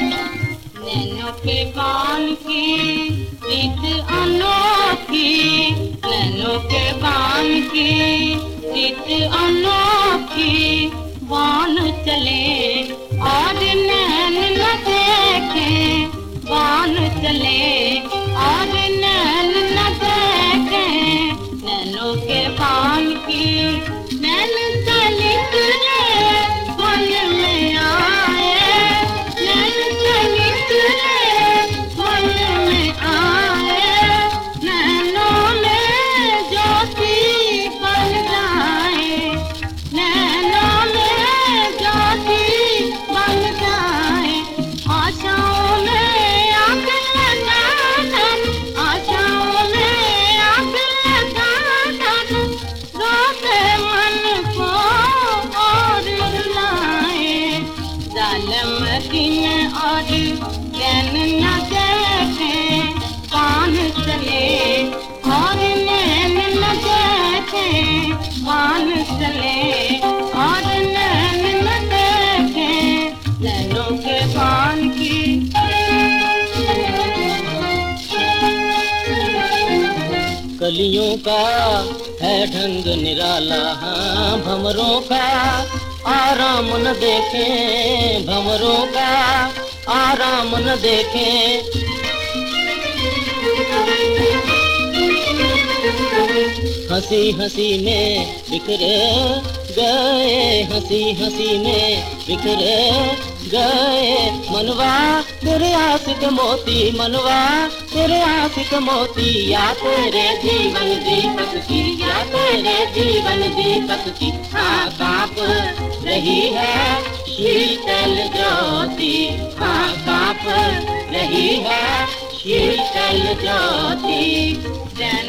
नैनों के बाल की रीत अनोखी Thank you. दिन और चैन न कान चले, और नैन न कान चले, और नैन न नैनों के की। कलियों का है ढंग निराला हाँ भमरों का आराम न देखे भमरों का आराम न देखे हँसी हँसी में बिखरे गए, हँसी हँसी में बिखरे गए। मनवा तेरे आशिक मोती, मनवा तेरे आशिक मोती, या तेरे जीवन दीपक की, या तेरे जीवन दीपक की हाँ काँप रही है शीतल ज्योति। हाँ काँप रही है शीतल ज्योति। चैन